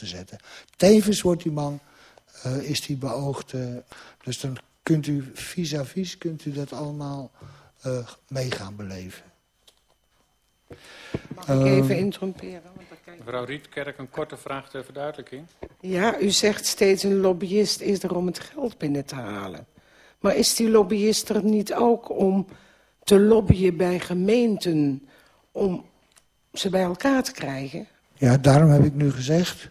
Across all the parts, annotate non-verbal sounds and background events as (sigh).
te zetten. Tevens wordt die man, uh, is die beoogd... Uh, dus dan kunt u vis-à-vis kunt u dat allemaal uh, mee gaan beleven. Mag ik even interromperen? Mevrouw Rietkerk, een korte vraag ter verduidelijking. Ja, u zegt steeds een lobbyist is er om het geld binnen te halen. Maar is die lobbyist er niet ook om te lobbyen bij gemeenten... om ze bij elkaar te krijgen? Ja, daarom heb ik nu gezegd...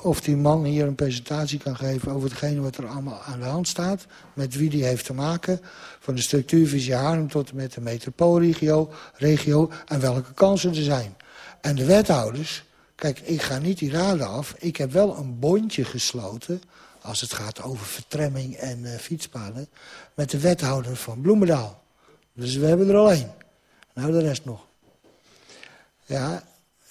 of die man hier een presentatie kan geven over hetgene wat er allemaal aan de hand staat... met wie die heeft te maken, van de structuurvisie Haarlem tot en met de metropoolregio regio, en welke kansen er zijn. En de wethouders, kijk, ik ga niet die raden af. Ik heb wel een bondje gesloten, als het gaat over vertremming en uh, fietspaden... met de wethouder van Bloemendaal. Dus we hebben er al één. Nou, de rest nog. Ja,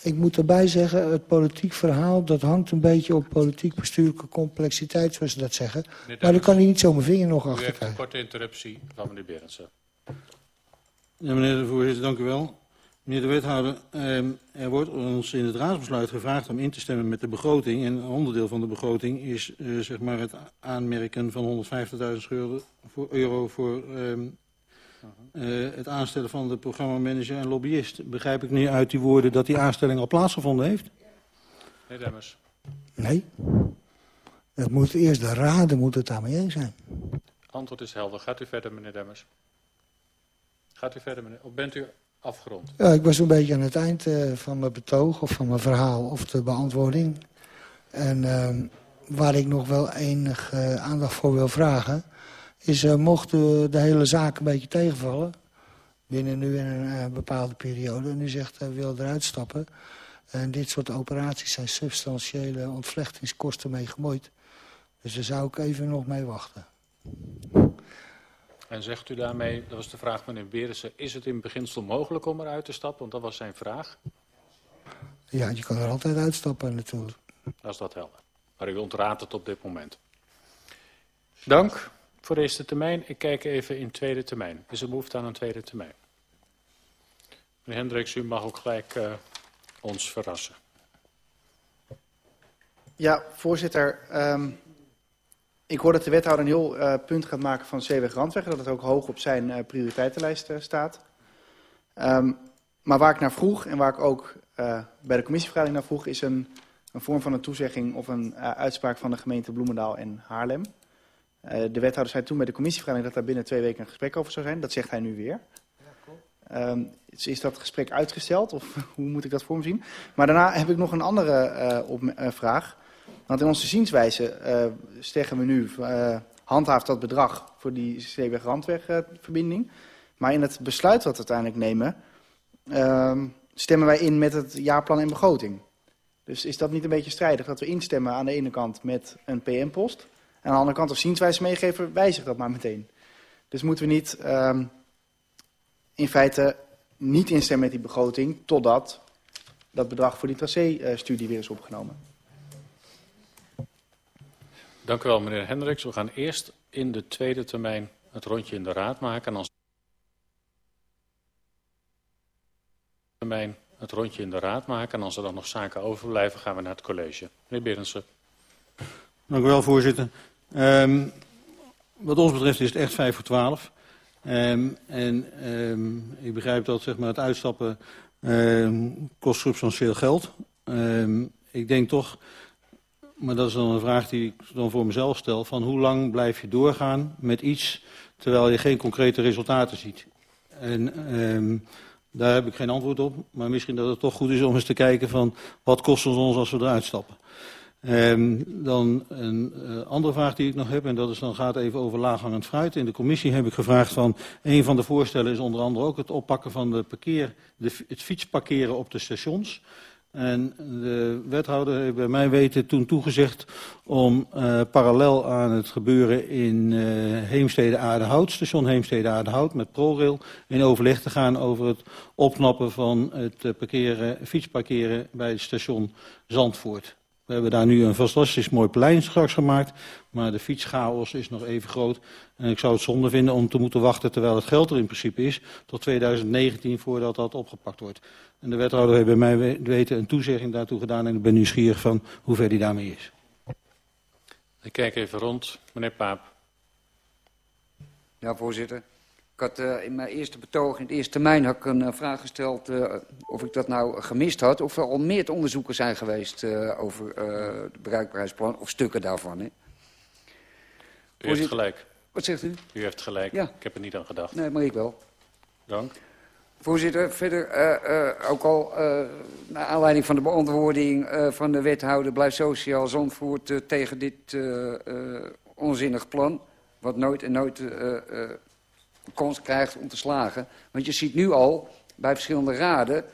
ik moet erbij zeggen, het politiek verhaal... dat hangt een beetje op politiek-bestuurlijke complexiteit, zoals ze dat zeggen. Maar daar kan hij niet zo mijn vinger nog achter krijgen. een korte interruptie van meneer Berendsen. Ja, meneer de voorzitter, dank u wel. Meneer de wethouder, ehm, er wordt ons in het raadsbesluit gevraagd om in te stemmen met de begroting. En een onderdeel van de begroting is uh, zeg maar het aanmerken van 150.000 euro voor, euro voor ehm, uh, het aanstellen van de programmamanager en lobbyist. Begrijp ik nu uit die woorden dat die aanstelling al plaatsgevonden heeft? Meneer Demmers. Nee. Het moet eerst de raden moet het daarmee eens zijn. Antwoord is helder. Gaat u verder, meneer Demmers? Gaat u verder, meneer? Of bent u afgerond? Ja, ik was een beetje aan het eind uh, van mijn betoog of van mijn verhaal of de beantwoording. En uh, waar ik nog wel enig uh, aandacht voor wil vragen is uh, mocht de, de hele zaak een beetje tegenvallen... binnen nu in een uh, bepaalde periode... en u zegt, uh, wil eruit stappen... en dit soort operaties zijn substantiële ontvlechtingskosten mee gemoeid. Dus daar zou ik even nog mee wachten. En zegt u daarmee, dat was de vraag van meneer Berensen... is het in beginsel mogelijk om eruit te stappen? Want dat was zijn vraag. Ja, je kan er altijd uitstappen natuurlijk. Dat is dat helder. Maar u ontraadt het op dit moment. Dank voor de eerste termijn. Ik kijk even in tweede termijn. Is er behoefte aan een tweede termijn? Meneer Hendricks, u mag ook gelijk uh, ons verrassen. Ja, voorzitter. Um, ik hoor dat de wethouder een heel uh, punt gaat maken van Zeeweg-Randweg. Dat het ook hoog op zijn uh, prioriteitenlijst staat. Um, maar waar ik naar vroeg en waar ik ook bij de commissievergadering naar vroeg... is een, een vorm van een toezegging of een uitspraak van de gemeente Bloemendaal en Haarlem... Uh, de wethouder zei toen bij de commissievergadering dat daar binnen twee weken een gesprek over zou zijn. Dat zegt hij nu weer. Ja, um, is, dat gesprek uitgesteld of (laughs) hoe moet ik dat voor me zien? Maar daarna heb ik nog een andere uh, op, uh, vraag. Want in onze zienswijze zeggen we nu, handhaaft dat bedrag voor die Zeeweg-Randweg-verbinding. maar in het besluit wat we uiteindelijk nemen, ehm, stemmen wij in met het jaarplan en begroting. Dus is dat niet een beetje strijdig dat we instemmen aan de ene kant met een PM-post... Aan de andere kant, als zienswijze meegeven, wijzigt dat maar meteen. Dus moeten we niet um, in feite niet instemmen met die begroting... totdat dat bedrag voor die tracé-studie weer is opgenomen. Dank u wel, meneer Hendricks. We gaan eerst in de tweede termijn het rondje in de raad maken. En als termijn het rondje in de raad maken. En als er dan nog zaken overblijven, gaan we naar het college. Meneer Berendsen. Dank u wel, voorzitter. Um, wat ons betreft is het echt 5 voor 12. Um, en um, ik begrijp dat zeg maar, het uitstappen kost substantieel geld. ik denk toch, maar dat is dan een vraag die ik dan voor mezelf stel... van hoe lang blijf je doorgaan met iets terwijl je geen concrete resultaten ziet? En daar heb ik geen antwoord op. Maar misschien dat het toch goed is om eens te kijken van wat kost het ons als we eruit stappen. Um, dan een uh, andere vraag die ik nog heb, en dat is dan gaat even over laaghangend fruit. In de commissie heb ik gevraagd van, een van de voorstellen is onder andere ook het oppakken van de parkeer, de, het fietsparkeren op de stations. En de wethouder heeft bij mij weten toen toegezegd om uh, parallel aan het gebeuren in uh, Heemstede Aardehout, station Heemstede Aardehout met ProRail, in overleg te gaan over het opknappen van het parkeren, fietsparkeren bij het station Zandvoort. We hebben daar nu een fantastisch mooi plein straks gemaakt. Maar de fietschaos is nog even groot. En ik zou het zonde vinden om te moeten wachten terwijl het geld er in principe is. Tot 2019 voordat dat opgepakt wordt. En de wethouder heeft bij mij weten een toezegging daartoe gedaan. En ik ben nieuwsgierig van hoe ver die daarmee is. Ik kijk even rond. Meneer Paap. Ja, voorzitter. Ik had uh, in mijn eerste betoog, in de eerste termijn, had ik een uh, vraag gesteld uh, of ik dat nou gemist had. Of er al meer onderzoeken zijn geweest over het bereikbaarheidsplan, of stukken daarvan. Hè? U heeft gelijk. Wat zegt u? U heeft gelijk. Ja. Ik heb er niet aan gedacht. Nee, maar ik wel. Dank. Voorzitter, verder ook al naar aanleiding van de beantwoording van de wethouder... blijft Sociaal Zandvoort tegen dit onzinnig plan... wat nooit en nooit kans krijgt om te slagen. Want je ziet nu al bij verschillende raden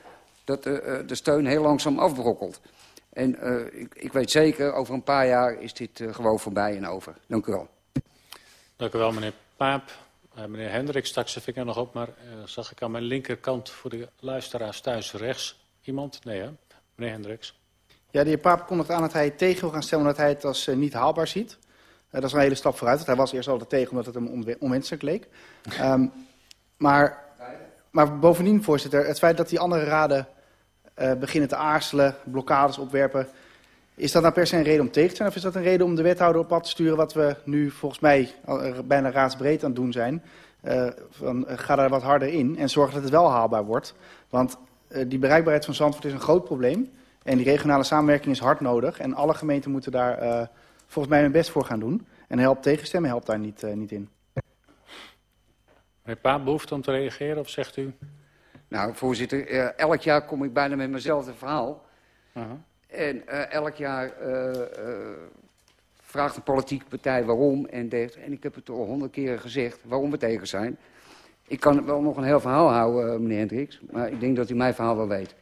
dat de, uh, de steun heel langzaam afbrokkelt. En uh, ik, ik, weet zeker, over een paar jaar is dit uh, gewoon voorbij en over. Dank u wel. Dank u wel, meneer Paap. meneer Hendrik stak zijn vinger nog op, maar zag ik aan mijn linkerkant voor de luisteraars thuis rechts iemand? Nee, hè? Meneer Hendricks. Ja, de heer Paap kondigt aan dat hij tegen wil gaan stemmen omdat hij het als niet haalbaar ziet. Uh, dat is een hele stap vooruit. Want hij was eerst altijd tegen omdat het hem onwenselijk leek. Um, maar, maar bovendien, voorzitter, het feit dat die andere raden uh, beginnen te aarzelen, blokkades opwerpen... Is dat nou per se een reden om tegen te zijn? Of is dat een reden om de wethouder op pad te sturen... wat we nu volgens mij al, bijna raadsbreed aan het doen zijn? Uh, van, ga daar wat harder in en zorg dat het wel haalbaar wordt. Want die bereikbaarheid van Zandvoort is een groot probleem. En die regionale samenwerking is hard nodig. En alle gemeenten moeten daar volgens mij hun best voor gaan doen. En helpt tegenstemmen helpt daar niet, uh, niet in. Meneer Paap, behoefte om te reageren of zegt u? Nou, voorzitter, uh, elk jaar kom ik bijna met mezelfde verhaal. Uh -huh. En uh, elk jaar vraagt een politieke partij waarom en dergelijke. En ik heb het al honderd keren gezegd waarom we tegen zijn. Ik kan wel nog een heel verhaal houden, meneer Hendricks. Maar ik denk dat u mijn verhaal wel weet.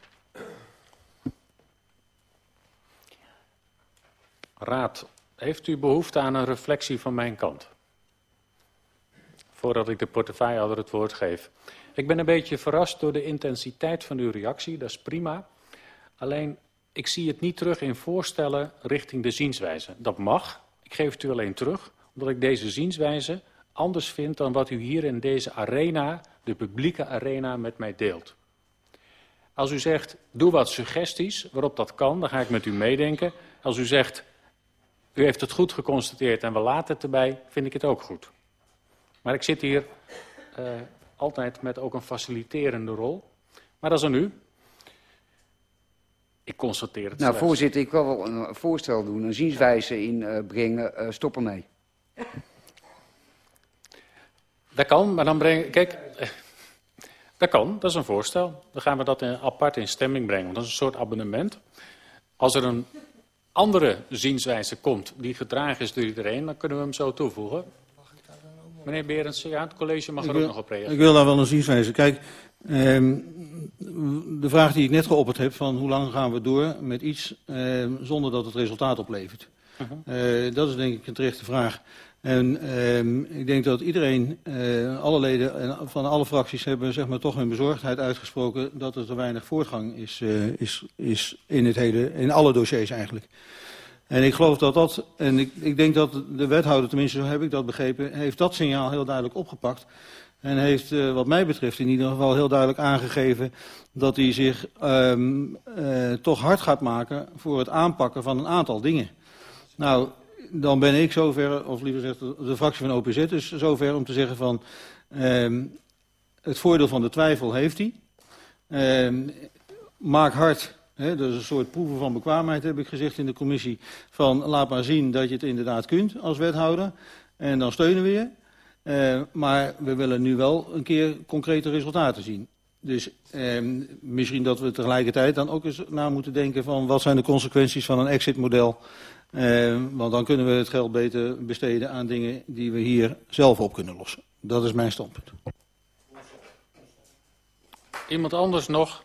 Raad heeft u behoefte aan een reflectie van mijn kant? Voordat ik de portefeuillehouder het woord geef. Ik ben een beetje verrast door de intensiteit van uw reactie, dat is prima. Alleen, ik zie het niet terug in voorstellen richting de zienswijze. Dat mag, ik geef het u alleen terug, omdat ik deze zienswijze anders vind dan wat u hier in deze arena, de publieke arena, met mij deelt. Als u zegt, doe wat suggesties waarop dat kan, dan ga ik met u meedenken. Als u zegt, u heeft het goed geconstateerd en we laten het erbij, vind ik het ook goed. Maar ik zit hier uh, altijd met ook een faciliterende rol. Maar dat is aan u. Ik constateer het Nou, slechts. voorzitter, ik wil wel een voorstel doen, een zienswijze inbrengen. Uh, uh, stop ermee. Dat kan, maar dan breng Kijk, dat kan, dat is een voorstel. Dan gaan we dat in, apart in stemming brengen. Want dat is een soort abonnement. Als er een andere zienswijze komt die gedragen is door iedereen, dan kunnen we hem zo toevoegen. Meneer Berends, ja, het college mag er ook nog op reageren. Ik wil daar wel een zienswijze. Kijk, eh, de vraag die ik net geopperd heb, van hoe lang gaan we door met iets eh, zonder dat het resultaat oplevert. Uh -huh. uh, dat is denk ik een terechte vraag. En uh, ik denk dat iedereen, uh, alle leden van alle fracties hebben zeg maar, toch hun bezorgdheid uitgesproken dat er te weinig voortgang is, uh, is, is in, het hele, in alle dossiers eigenlijk. En ik geloof dat dat, en ik, ik denk dat de wethouder, tenminste zo heb ik dat begrepen, heeft dat signaal heel duidelijk opgepakt. En heeft uh, wat mij betreft in ieder geval heel duidelijk aangegeven dat hij zich um, toch hard gaat maken voor het aanpakken van een aantal dingen. Nou, dan ben ik zover, of liever gezegd de, fractie van OPZ, dus zover om te zeggen van um, het voordeel van de twijfel heeft hij. Um, maak hard, hè, dat is een soort proeven van bekwaamheid heb ik gezegd in de commissie, van laat maar zien dat je het inderdaad kunt als wethouder en dan steunen we je. Uh, maar we willen nu wel een keer concrete resultaten zien. Dus misschien dat we tegelijkertijd dan ook eens na moeten denken van wat zijn de consequenties van een exitmodel. Uh, want dan kunnen we het geld beter besteden aan dingen die we hier zelf op kunnen lossen. Dat is mijn standpunt. Iemand anders nog?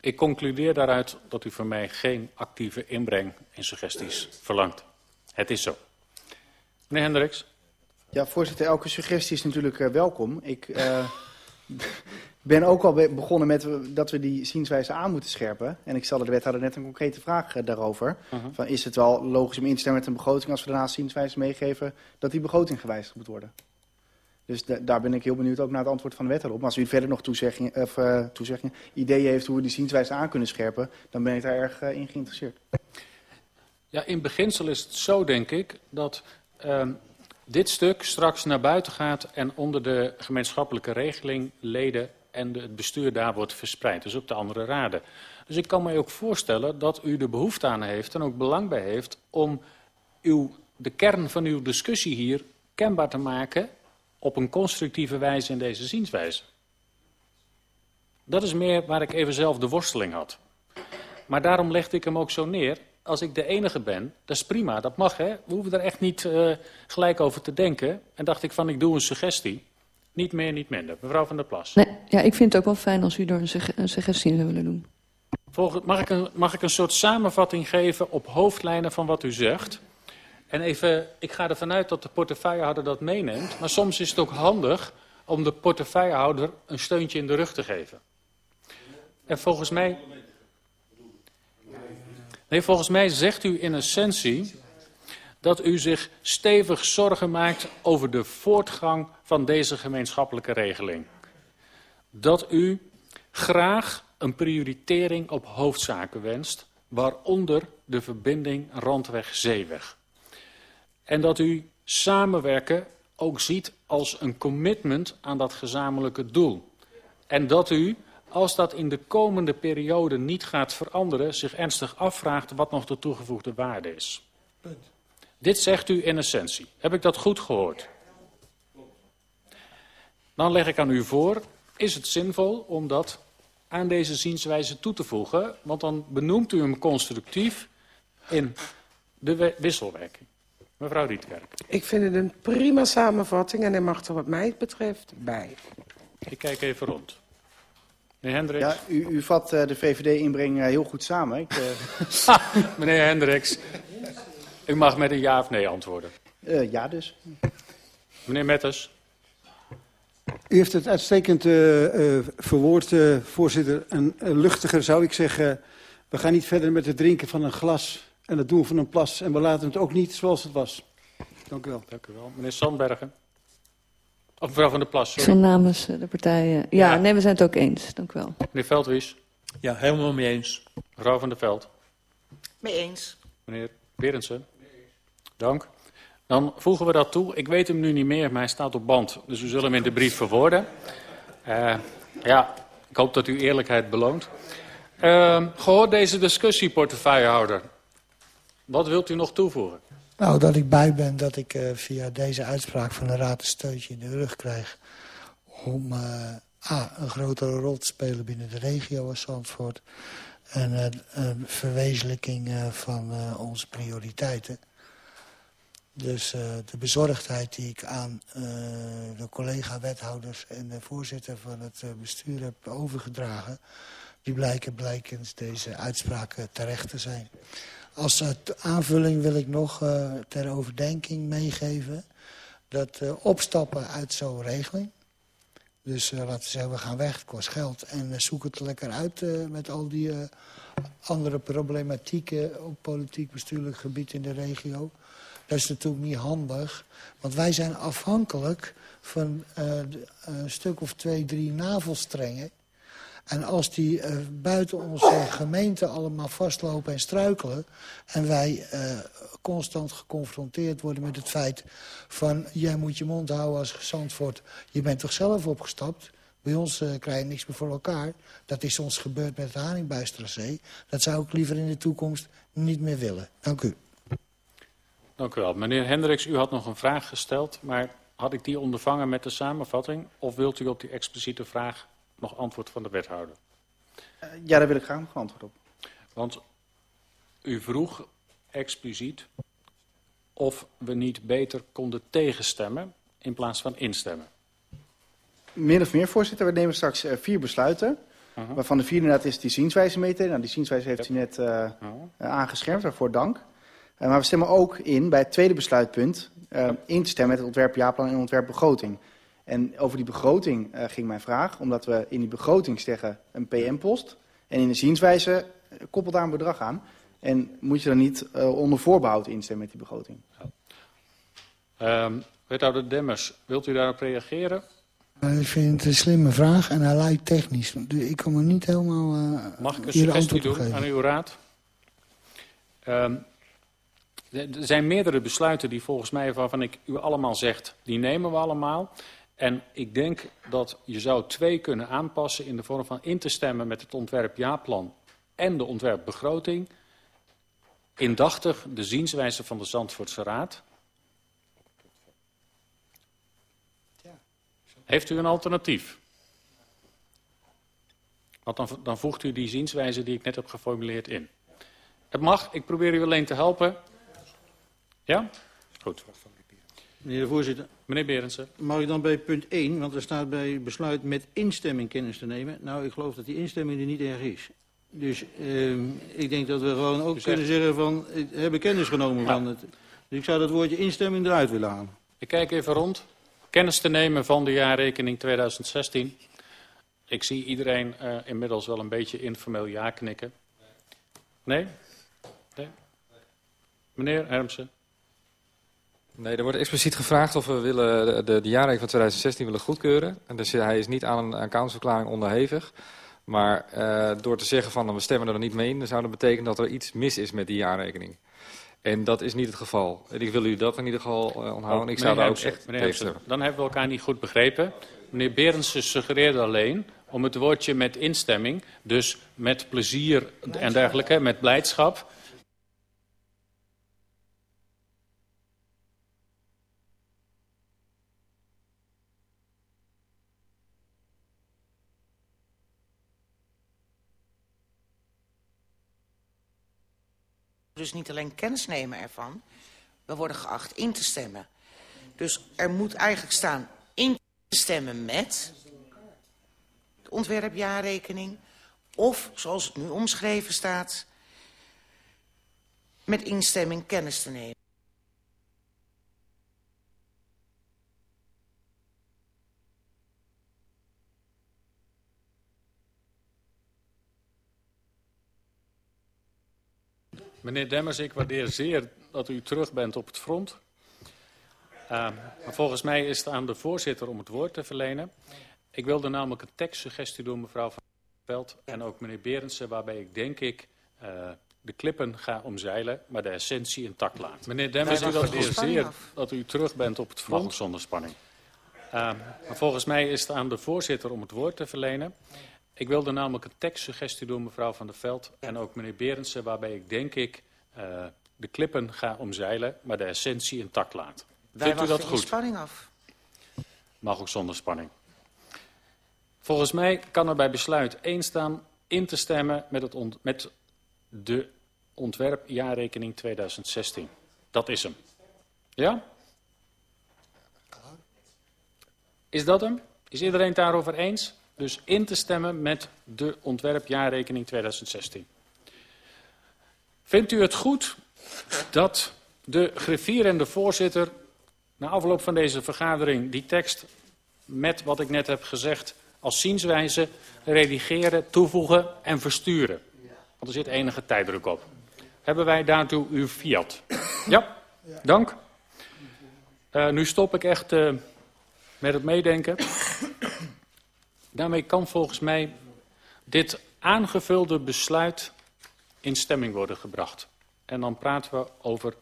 Ik concludeer daaruit dat u van mij geen actieve inbreng in suggesties verlangt. Het is zo. Meneer Hendricks. Ja, voorzitter, elke suggestie is natuurlijk uh, welkom. Ik uh, ben ook al begonnen met dat we die zienswijze aan moeten scherpen. En ik stelde de wethouder net een concrete vraag eh, daarover. Mhm. van, is het wel logisch om in te stemmen met een begroting als we daarna zienswijze meegeven dat die begroting gewijzigd moet worden? Dus da- daar ben ik heel benieuwd ook naar het antwoord van de wethouder op. Maar als u verder nog toezeggingen, of, eh, toezeggingen, ideeën heeft hoe we die zienswijze aan kunnen scherpen, dan ben ik daar erg eh, in geïnteresseerd. Ja, in beginsel is het zo, denk ik, dat ehm, dit stuk straks naar buiten gaat en onder de gemeenschappelijke regeling leden en het bestuur daar wordt verspreid. Dus ook de andere raden. Dus ik kan me ook voorstellen dat u de behoefte aan heeft en ook belang bij heeft om uw, de kern van uw discussie hier kenbaar te maken op een constructieve wijze in deze zienswijze. Dat is meer waar ik even zelf de worsteling had. Maar daarom legde ik hem ook zo neer. Als ik de enige ben, dat is prima, dat mag hè. We hoeven er echt niet uh, gelijk over te denken. En dacht ik van, ik doe een suggestie. Niet meer, niet minder. Mevrouw van der Plas. Nee, ja, ik vind het ook wel fijn als u door een, sugge een suggestie zou willen doen. Volgens, mag, ik een, mag ik een soort samenvatting geven op hoofdlijnen van wat u zegt? En even, ik ga ervan uit dat de portefeuillehouder dat meeneemt. Maar soms is het ook handig om de portefeuillehouder een steuntje in de rug te geven. En volgens mij... Nee, volgens mij zegt u in essentie dat u zich stevig zorgen maakt over de voortgang van deze gemeenschappelijke regeling. Dat u graag een prioritering op hoofdzaken wenst, waaronder de verbinding Randweg-Zeeweg. En dat u samenwerken ook ziet als een commitment aan dat gezamenlijke doel. En dat u, als dat in de komende periode niet gaat veranderen, zich ernstig afvraagt wat nog de toegevoegde waarde is. Dit zegt u in essentie. Heb ik dat goed gehoord? Dan leg ik aan u voor, is het zinvol om dat aan deze zienswijze toe te voegen? Want dan benoemt u hem constructief in de wisselwerking. Mevrouw Rietkerk. Ik vind het een prima samenvatting en hij mag er wat mij betreft bij. Ik kijk even rond. Meneer Hendricks. Ja, u, u vat uh, de VVD-inbreng uh, heel goed samen. Ik, uh... (laughs) (laughs) Meneer Hendricks, u mag met een ja of nee antwoorden. ja dus. Meneer Metters. U heeft het uitstekend verwoord, voorzitter. En luchtiger zou ik zeggen, we gaan niet verder met het drinken van een glas en het doen van een plas. En we laten het ook niet zoals het was. Dank u wel. Dank u wel. Meneer Sandbergen. Of mevrouw van der Plas, sorry. Ik zal namens de partijen... Ja, ja, nee, we zijn het ook eens. Dank u wel. Meneer Veldwies. Ja, helemaal mee eens. Mevrouw van der Veld. Mee eens. Meneer Berendsen. Dank. Dan voegen we dat toe. Ik weet hem nu niet meer, maar hij staat op band. Dus we zullen hem in de brief verwoorden. Uh, ja, ik hoop dat u eerlijkheid beloont. Uh, gehoord deze discussie, portefeuillehouder. Wat wilt u nog toevoegen? Nou, dat ik bij ben dat ik uh, via deze uitspraak van de raad een steuntje in de rug krijg... om uh, A, een grotere rol te spelen binnen de regio als Zandvoort... en een verwezenlijking van onze prioriteiten. Dus de bezorgdheid die ik aan de collega-wethouders en de voorzitter van het bestuur heb overgedragen... die blijken blijkens deze uitspraken terecht te zijn. Als aanvulling wil ik nog ter overdenking meegeven... dat opstappen uit zo'n regeling... dus laten we zeggen, we gaan weg, het kost geld... en zoek het lekker uit met al die andere problematieken... op politiek-bestuurlijk gebied in de regio. Dat is natuurlijk niet handig, want wij zijn afhankelijk... van een stuk of twee, drie navelstrengen... En als die uh, buiten onze gemeente allemaal vastlopen en struikelen... en wij uh, constant geconfronteerd worden met het feit van... jij moet je mond houden als Zandvoort, je bent toch zelf opgestapt... Bij ons uh, krijg je niks meer voor elkaar. Dat is ons gebeurd met het Haringbuistracee. Dat zou ik liever in de toekomst niet meer willen. Dank u. Dank u wel. Meneer Hendricks, u had nog een vraag gesteld... maar had ik die ondervangen met de samenvatting... of wilt u op die expliciete vraag nog antwoord van de wethouder? Uh, ja, daar wil ik graag nog antwoord op. Want u vroeg expliciet of we niet beter konden tegenstemmen in plaats van instemmen. Min of meer, voorzitter. We nemen straks uh, vier besluiten. Uh -huh. Waarvan de vierde inderdaad is die zienswijze meten. Nou, die zienswijze heeft u net uh, -huh. aangeschermd, waarvoor dank. Maar we stemmen ook in bij het tweede besluitpunt... in te stemmen met het ontwerp jaarplan en ontwerp begroting. En over die begroting uh, ging mijn vraag, omdat we in die begroting zeggen een PM-post. En in de zienswijze koppelt daar een bedrag aan. En moet je dan niet uh, onder voorbehoud instemmen met die begroting? Ja. Um, wethouder Demmers, wilt u daarop reageren? Ik vind het een slimme vraag en hij lijkt technisch. Ik kan me niet helemaal uh, Mag ik een suggestie doen aan uw raad? Um, er zijn meerdere besluiten die volgens mij, waarvan ik u allemaal zegt, die nemen we allemaal. En ik denk dat je zou twee kunnen aanpassen in de vorm van in te stemmen met het ontwerp-jaarplan en de ontwerpbegroting. Indachtig de zienswijze van de Zandvoortse Raad. Heeft u een alternatief? Want dan, dan voegt u die zienswijze die ik net heb geformuleerd in. Het mag, ik probeer u alleen te helpen. Ja? Goed. Meneer de voorzitter. Meneer Berendsen. Mag ik dan bij punt 1, want er staat bij besluit met instemming kennis te nemen. Nou, ik geloof dat die instemming er niet erg is. Dus uh, ik denk dat we gewoon ook dus kunnen zeggen van, hebben kennis genomen van het. Dus ik zou dat woordje instemming eruit willen halen. Ik kijk even rond. Kennis te nemen van de jaarrekening 2016. Ik zie iedereen uh, inmiddels wel een beetje informeel ja knikken. Nee? nee? Meneer Hermsen. Nee, er wordt expliciet gevraagd of we willen de, de, de jaarrekening van 2016 willen goedkeuren. En dus hij is niet aan een accountsverklaring onderhevig. Maar uh, door te zeggen van we stemmen er niet mee in, dan zou dat betekenen dat er iets mis is met die jaarrekening. En dat is niet het geval. En ik wil u dat in ieder geval uh, onthouden. Oh, ik zou daar ook echt tegen Dan hebben we elkaar niet goed begrepen. Meneer Berendsen suggereerde alleen om het woordje met instemming, dus met plezier en dergelijke, met blijdschap dus niet alleen kennis nemen ervan. We worden geacht in te stemmen. Dus er moet eigenlijk staan in te stemmen met de ontwerpjaarrekening. Of, zoals het nu omschreven staat, met instemming kennis te nemen. Meneer Demmers, ik waardeer zeer dat u terug bent op het front. Uh, maar volgens mij is het aan de voorzitter om het woord te verlenen. Ik wilde namelijk een tekstsuggestie doen, mevrouw Van Veld en ook meneer Berendsen, waarbij ik denk ik uh, de klippen ga omzeilen, maar de essentie intact laat. Meneer Demmers, ik waardeer zeer dat u terug bent op het front. Mag zonder spanning. Uh, maar volgens mij is het aan de voorzitter om het woord te verlenen. Ik wilde namelijk een tekstsuggestie doen, mevrouw Van der Veld en ook meneer Berendsen, waarbij ik denk ik uh, de klippen ga omzeilen, maar de essentie intact laat. Wij Vindt u dat goed? spanning af. Mag ook zonder spanning. Volgens mij kan er bij besluit 1 staan in te stemmen met, het ont met de ontwerpjaarrekening 2016. Dat is hem. Ja? Is dat hem? Is iedereen het daarover eens? Dus in te stemmen met de ontwerpjaarrekening 2016. Vindt u het goed dat de griffier en de voorzitter na afloop van deze vergadering die tekst met wat ik net heb gezegd als zienswijze redigeren, toevoegen en versturen? Want er zit enige tijddruk op. Hebben wij daartoe uw fiat? Ja, dank. Uh, nu stop ik echt uh, met het meedenken. Daarmee kan volgens mij dit aangevulde besluit in stemming worden gebracht. En dan praten we over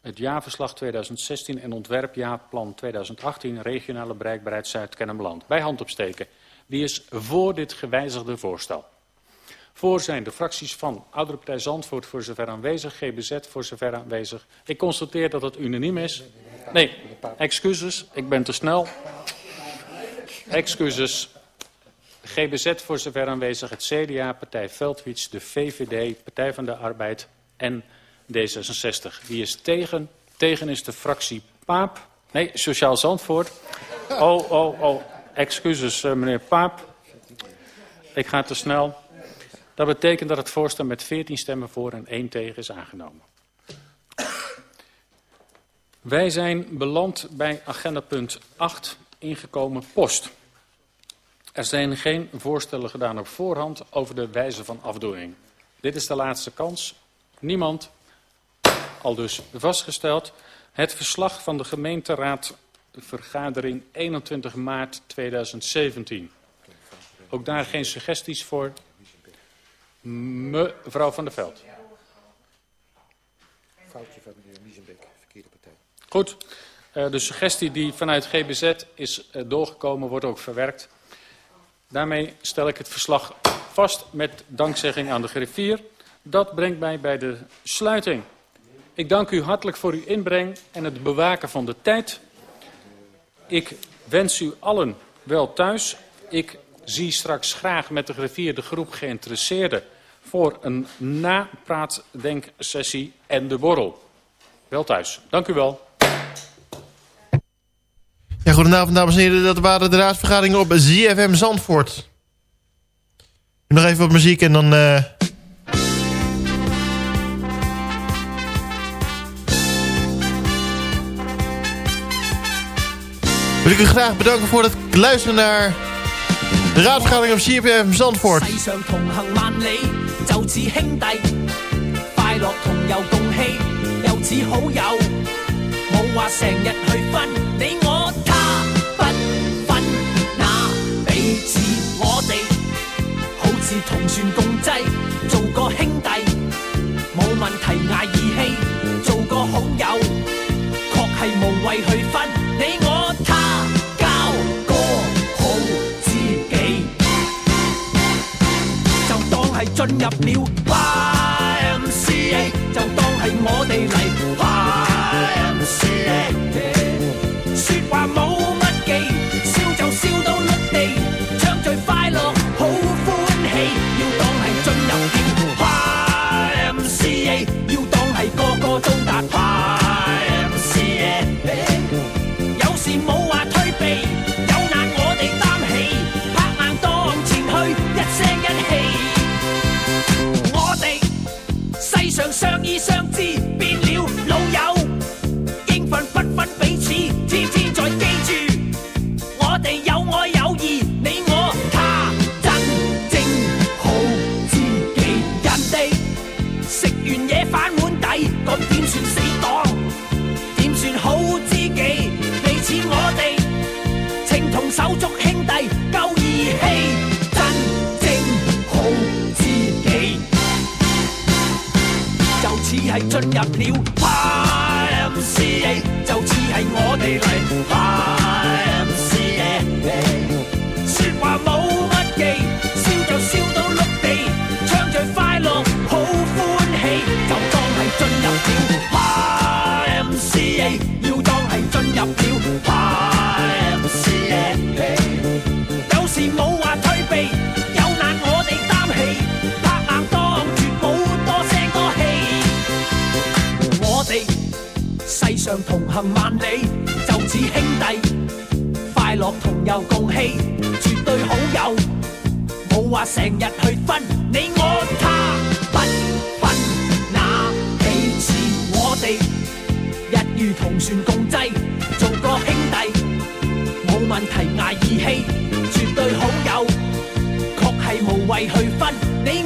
het jaarverslag 2016 en ontwerpjaarplan 2018 regionale bereikbaarheid Zuid-Kennemerland. Bij hand opsteken. Wie is voor dit gewijzigde voorstel? Voor zijn de fracties van Oudere Partij Zandvoort voor zover aanwezig, GBZ voor zover aanwezig. Ik constateer dat het unaniem is. Nee, excuses, ik ben te snel. Excuses. GBZ voor zover aanwezig, het CDA, Partij Veldwits, de VVD, Partij van de Arbeid en D66. Wie is tegen? Tegen is de fractie Paap. Nee, Sociaal Zandvoort. Oh, oh, oh, excuses uh, meneer Paap. Ik ga te snel. Dat betekent dat het voorstel met 14 stemmen voor en 1 tegen is aangenomen. Wij zijn beland bij agenda punt 8 ingekomen post. Er zijn geen voorstellen gedaan op voorhand over de wijze van afdoening. Dit is de laatste kans. Niemand, al dus vastgesteld, het verslag van de gemeenteraadvergadering 21 maart 2017. Ook daar geen suggesties voor. Mevrouw van der Veld. Foutje van meneer Miesenbeek, verkeerde partij. Goed, uh, de suggestie die vanuit GBZ is uh, doorgekomen wordt ook verwerkt. Daarmee stel ik het verslag vast met dankzegging aan de griffier. Dat brengt mij bij de sluiting. Ik dank u hartelijk voor uw inbreng en het bewaken van de tijd. Ik wens u allen wel thuis. Ik zie straks graag met de griffier de groep geïnteresseerden voor een napraatdenksessie en de borrel. Wel thuis. Dank u wel. Goedenavond dames en heren. Dat waren de raadsvergaderingen op ZFM Zandvoort. Nog even wat muziek en dan... Uh... Wil ik u graag bedanken voor het luisteren naar de raadsvergadering op ZFM Zandvoort. 是同船共济，做个兄弟冇问题挨义气做个好友，确系无谓去分。你我他，交个好知己，就当系进入了只系进入了 pmca 就似系我哋嚟。上同行万里，就似兄弟，快乐同游共喜，絕對好友，冇话成日去分你我他，不分那彼此我哋，一如同船共济，做个兄弟，冇问题挨义气，绝对好友，确系无谓去分你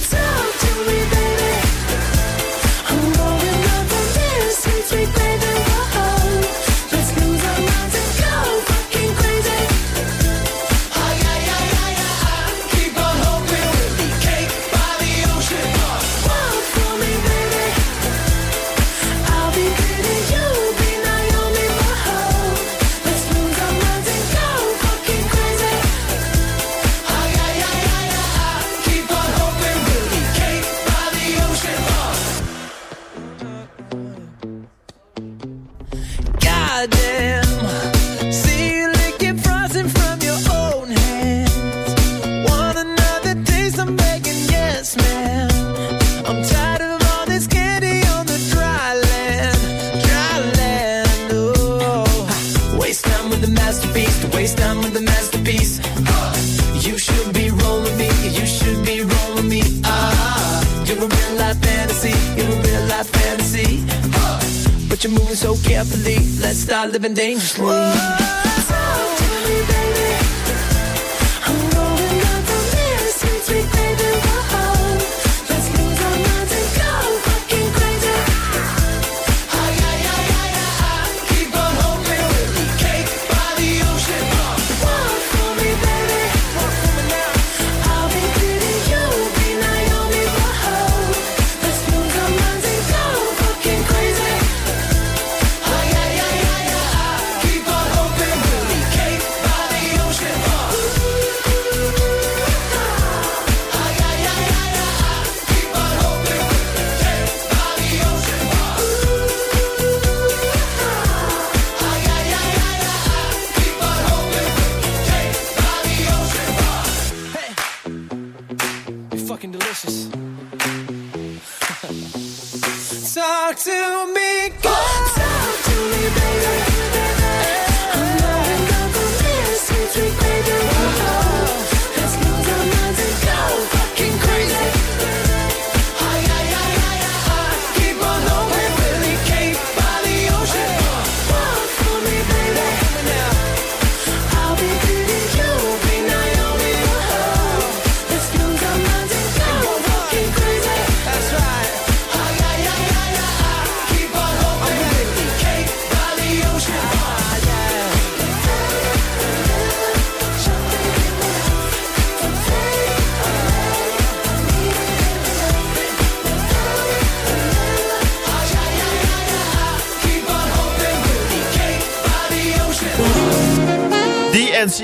dangerously. Whoa.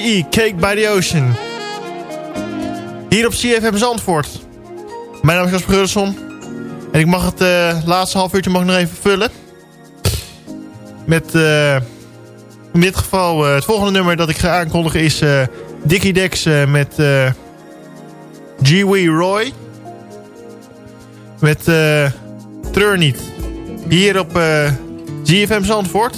DNCE, Cake by the Ocean. Hier op CFM Zandvoort. Mijn naam is Jasper Gudelsson. En ik mag het eh, laatste half uurtje mag nog even vullen. Met eh, in dit geval eh, het volgende nummer dat ik ga aankondigen is Dickie Dex met G.W. Roy. Met Treur. Hier op ZFM Zandvoort.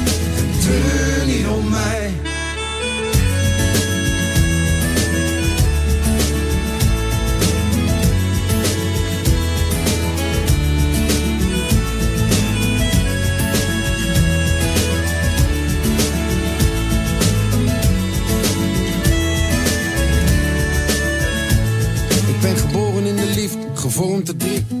ze mij. Ik ben geboren in de liefde, gevormd tot drie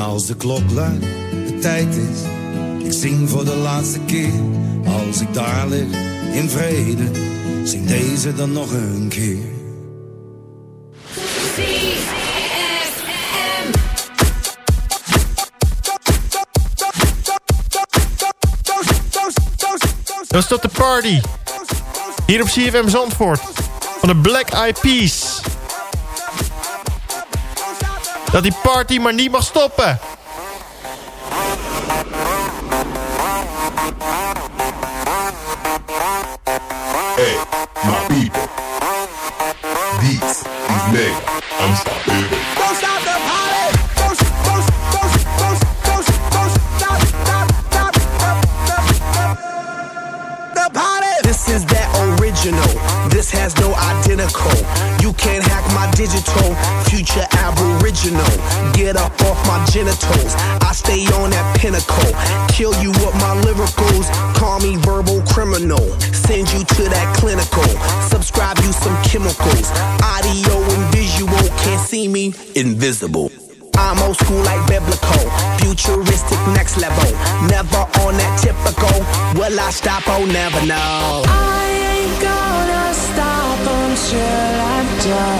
als de klok luidt, de tijd is. Ik zing voor de laatste keer. Als ik daar lig, in vrede. Zing deze dan nog een keer. Dan staat de party. Hier op CFM Zandvoort. Van de Black Eyed Peas. Dat die party maar niet mag stoppen. Hey, my people. This is aboriginal. Get up off my genitals. I stay on that pinnacle. Kill you with my lyricals. Call me verbal criminal. Send you to that clinical. Subscribe you some chemicals. Audio and visual. Can't see me. Invisible. I'm old school like biblical, futuristic next level. Never on that typical. Will I stop? Oh, never know. I ain't gonna stop until I'm done.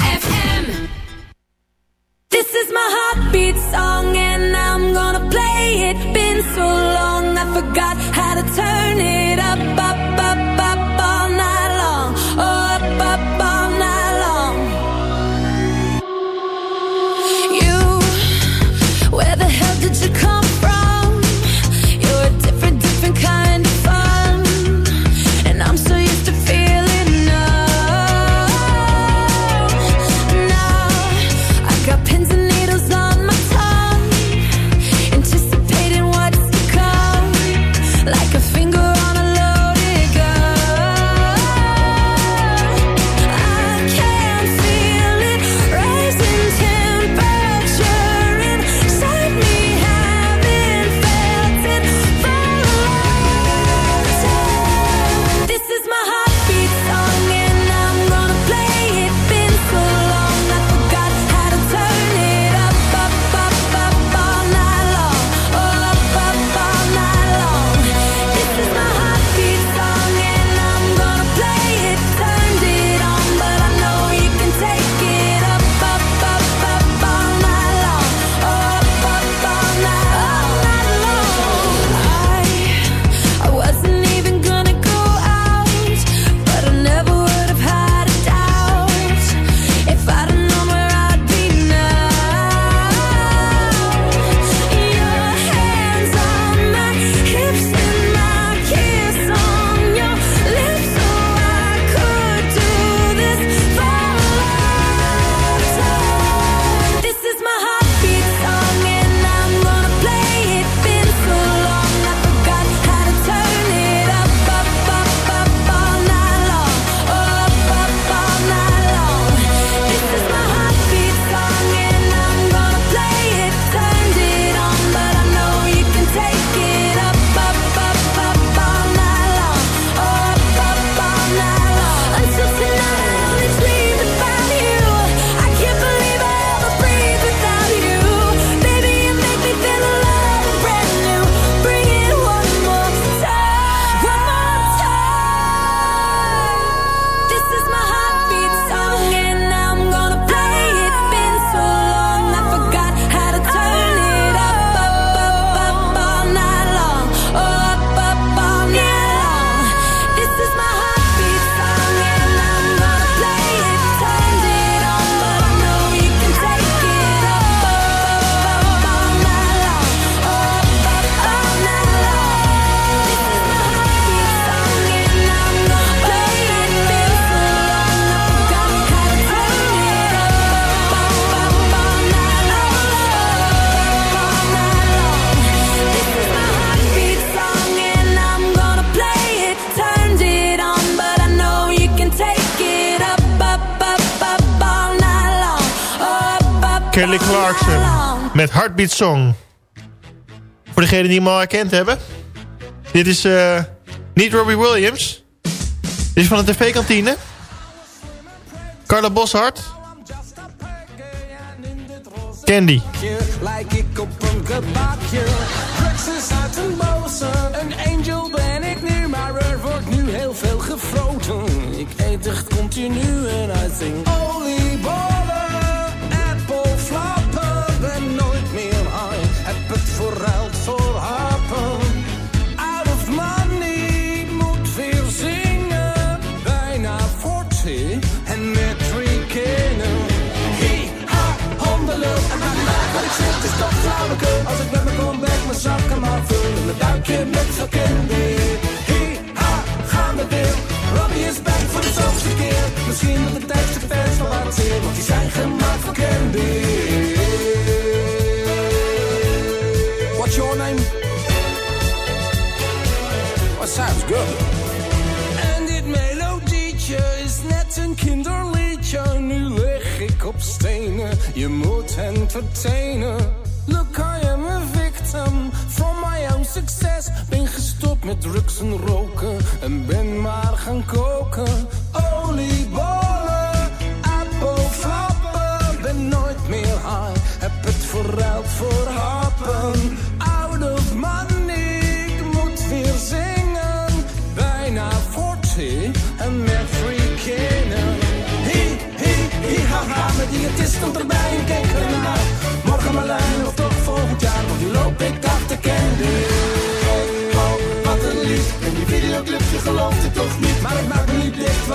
Kelly Clarkson met Heartbeat Song. Voor degenen die hem al herkend hebben. Dit is eh, niet Robbie Williams. Dit is van de tv-kantine. Carla Boshart. Candy. Lijk ik op een een angel ben ik nu, maar er wordt nu heel veel gefroten. Ik eet echt continu en I think Als ik met mijn comeback mijn maar vul. En mijn duikje met veel candy. Hi, ha, gaan we weer. Robbie is back voor de zoveelste keer. Misschien dat de de fans wel wat zeer, want die zijn gemaakt voor candy. What's your name? What sounds good. En dit melodietje is net een kinderliedje. Nu lig ik op stenen, je moet entertainen. Look, I am a victim from my own success. Ben gestopt met drugs en roken en ben maar gaan koken. Oliebollen,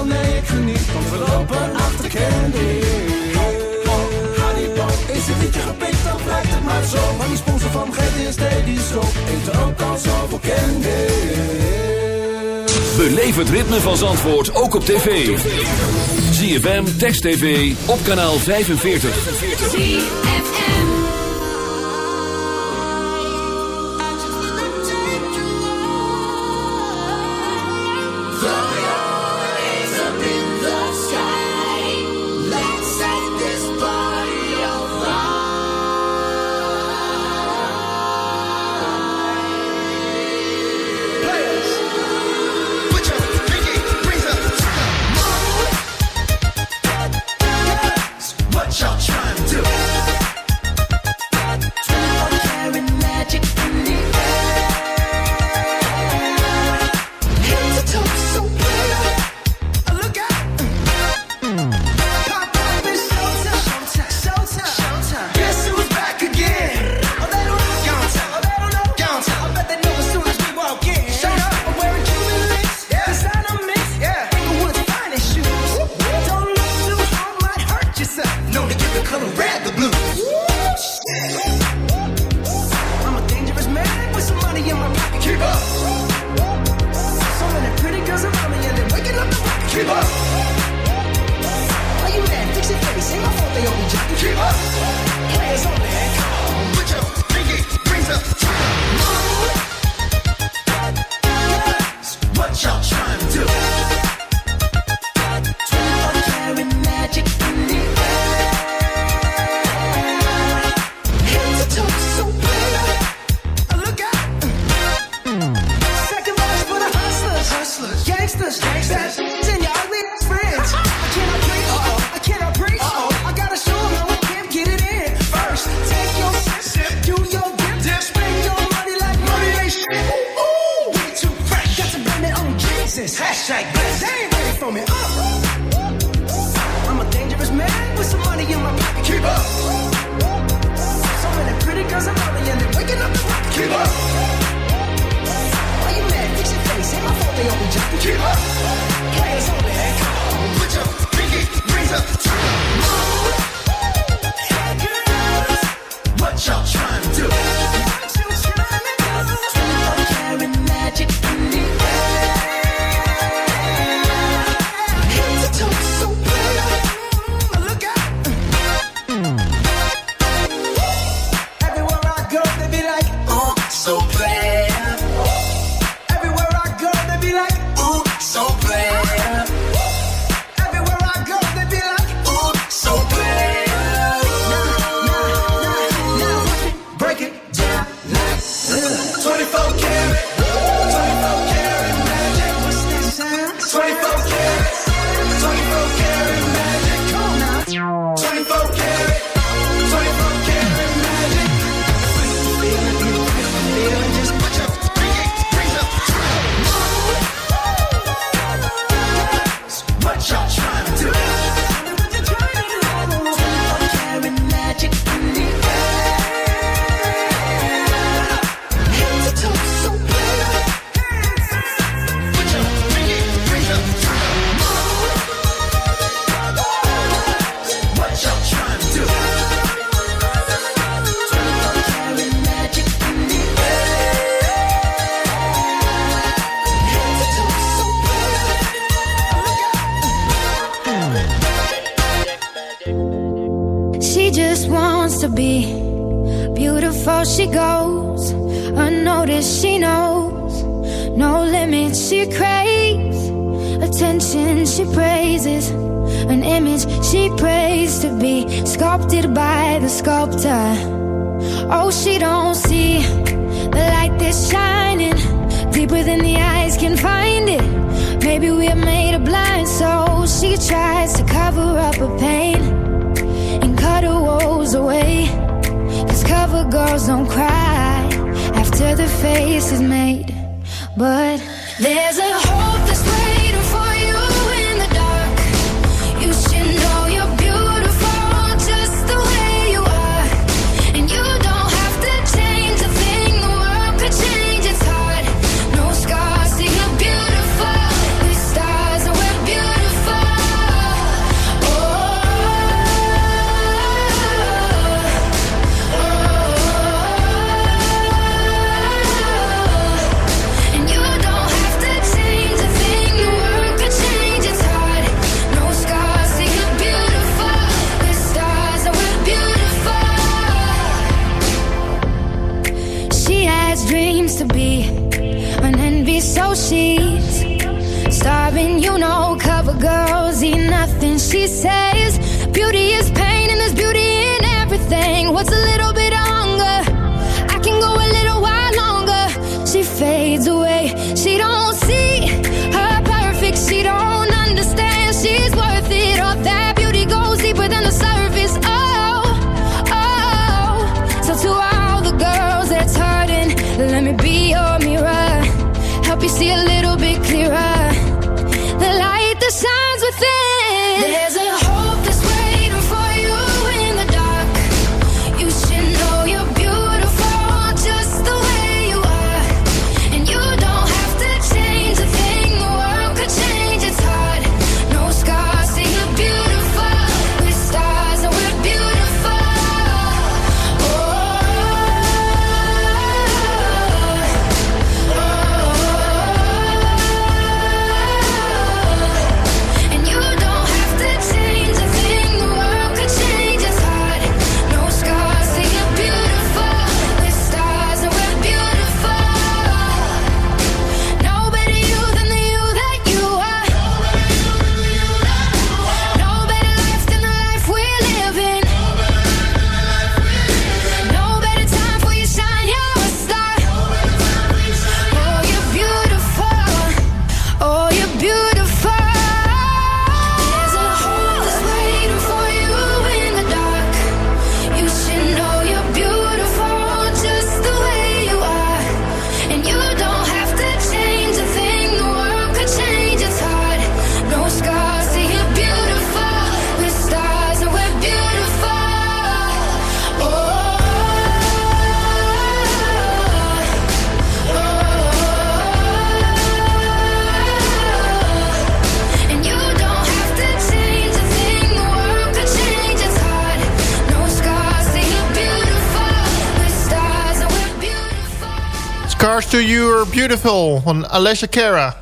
Nee, ik geniet van verlopen achter candy. Is het liedje gepikt, dan blijkt het maar zo. Maar die sponsor van GDSD die shop er ook al zoveel candy. Beleef het ritme van Zandvoort ook op tv. ZFM, Text TV, op kanaal 45. 45. Money in my pocket. Keep up. So many pretty girls around me and they're waking up the rocket. Keep up. Why you mad? Fix your face. Ain't my fault they only jocking. Keep up. Players only. Come on. Put your pinky rings up. to the face is made, but there's a Beautiful van Alessia Cara.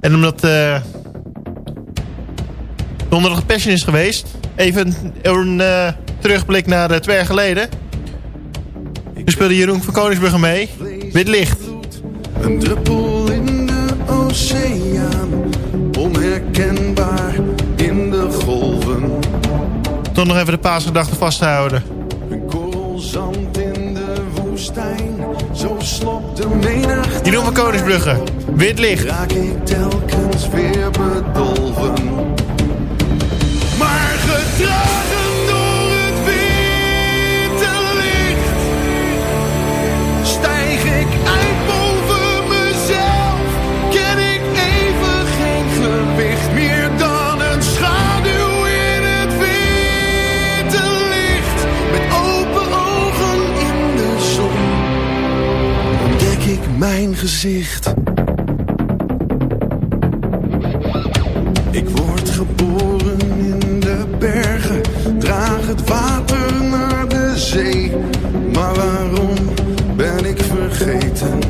En omdat... Uh, donderdag Passion is geweest... even een eh, terugblik naar uh, twee jaar geleden. Toen speelde Jeroen van Koningsbrugge mee. Wit licht. Een druppel in de oceaan. Onherkenbaar in de golven. Toch nog even de paasgedachte vasthouden. Die noemen koningsbruggen, Wit licht. Raak ik telkens weer bedolven. Maar getrouw. mijn gezicht. Ik word geboren in de bergen, draag het water naar de zee. Maar waarom ben ik vergeten?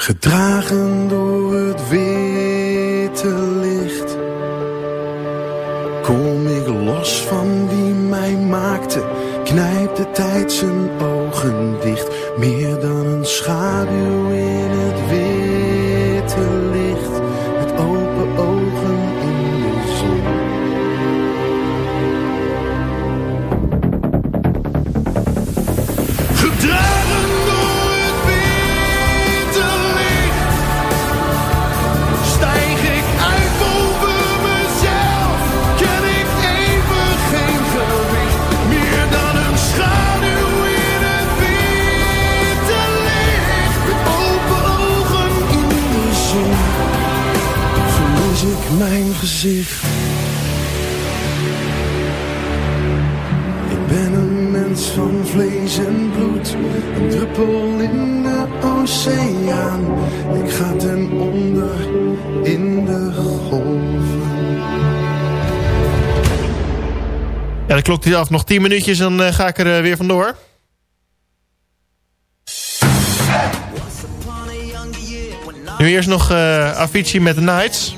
Gedragen door het witte licht Kom ik los van wie mij maakte Knijpt de tijd gezicht Ik ben een mens van vlees en bloed, een druppel in de oceaan. Ik ga ten onder in de golven. Ja, de klok is af. Nog 10 minuutjes en dan eh, ga ik er eh, weer vandoor. Nu eerst nog eh Avicii met The Nights.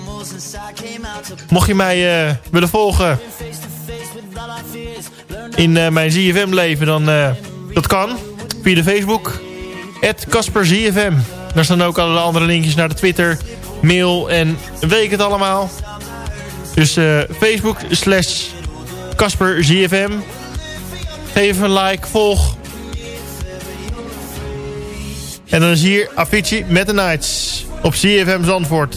Mocht je mij eh, willen volgen in eh, mijn ZFM leven, dan eh, dat kan. Via de Facebook. @CasperZFM. Daar staan ook alle andere linkjes naar de Twitter, mail en weet ik het allemaal. Dus Facebook slash CasperZFM. Geef een like, volg. En dan is hier Avicii met The Nights op CFM Zandvoort.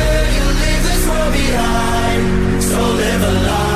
so live a life.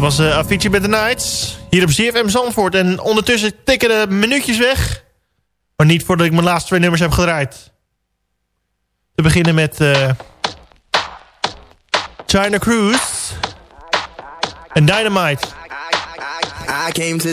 Was uh, Avicii met The Nights. Hier op ZFM Zandvoort. En ondertussen tikken de minuutjes weg. Maar niet voordat ik mijn laatste twee nummers heb gedraaid. Te beginnen met... Uh, China Cruise. En Dynamite. I came to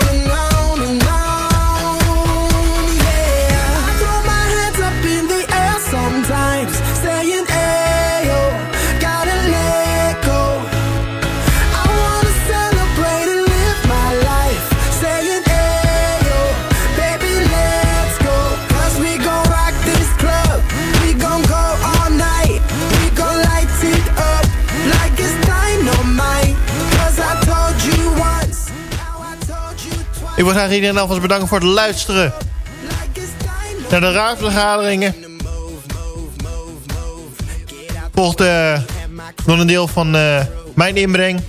Ik wil graag iedereen alvast bedanken voor het luisteren. Naar de raadsvergaderingen. Volgt uh, nog een deel van uh, mijn inbreng.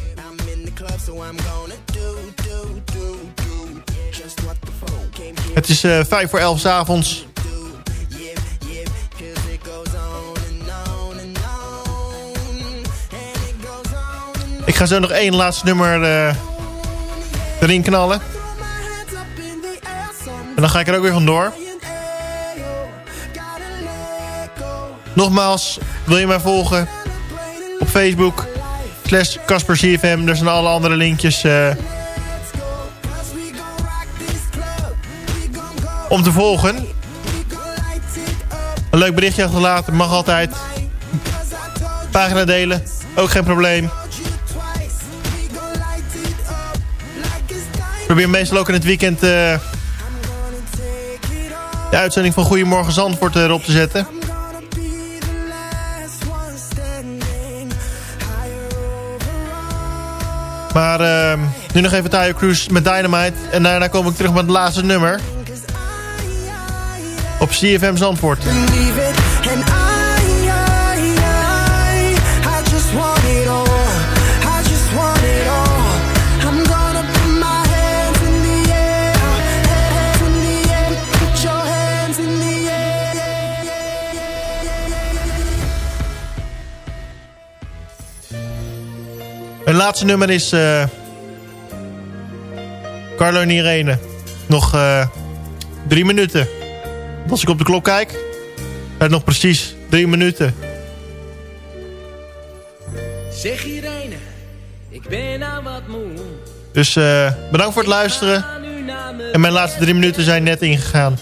Het is uh, vijf voor elf s avonds. Ik ga zo nog één laatste nummer erin knallen. En dan ga ik er ook weer vandoor. Nogmaals, wil je mij volgen op Facebook slash CasperCFM. Er zijn alle andere linkjes uh, om te volgen. Een leuk berichtje achterlaten, mag altijd. Pagina delen, ook geen probleem. probeer meestal ook in het weekend uh, de uitzending van Goedemorgen Zandvoort erop te zetten. Maar uh, nu nog even Tayo Cruise met Dynamite. En daarna kom ik terug met het laatste nummer. Op CFM Zandvoort. Laatste nummer is uh, Carlo en Irene. Nog uh, drie minuten. Als ik op de klok kijk, het nog precies drie minuten. Zeg Irene, ik ben nou wat moe. Dus uh, bedankt voor het luisteren. En mijn laatste drie minuten zijn net ingegaan.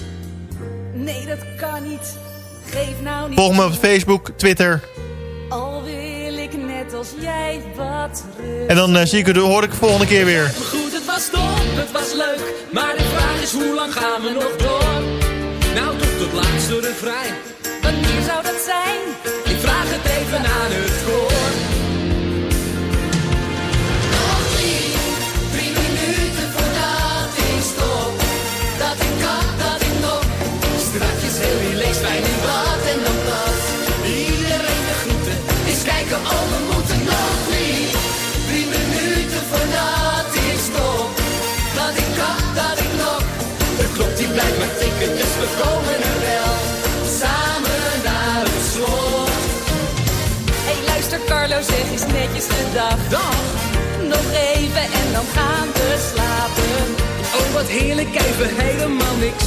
Nee, dat kan niet. Geef nou niet Volg me op Facebook, Twitter. Als jij wat rust. En dan uh, zie ik u, hoor ik de volgende keer weer. Maar goed, het was top, het was leuk. Maar de vraag is, hoe lang gaan we nog door? Nou, tot het laatste refrein. Wanneer zou dat zijn? Ik vraag het even aan het koor. Nog drie, drie minuten voordat ik stop. Dat ik kan, dat ik nog Strakjes heel relaxed bij blijft maar tikken, dus we komen er wel. Samen naar het slot. Hé, hey, luister Carlo, zeg eens netjes gedag. Dag. Nog even en dan gaan we slapen. Oh, wat heerlijk, even helemaal niks.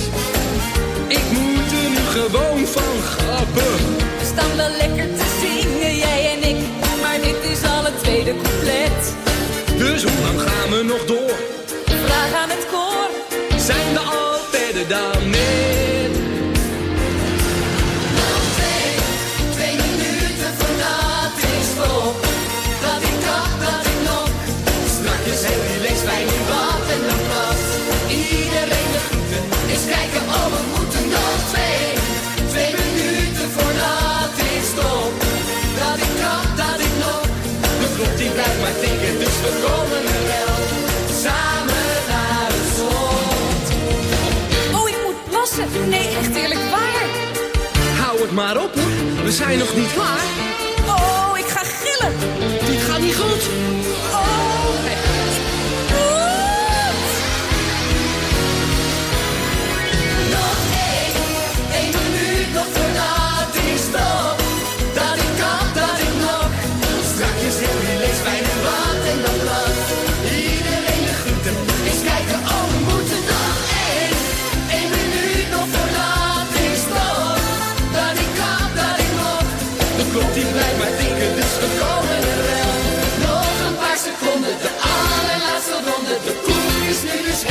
Nee, echt eerlijk waar. Hou het maar op hoor, we zijn nog niet klaar. Oh, ik ga gillen. Dit gaat niet goed. Oh. Nog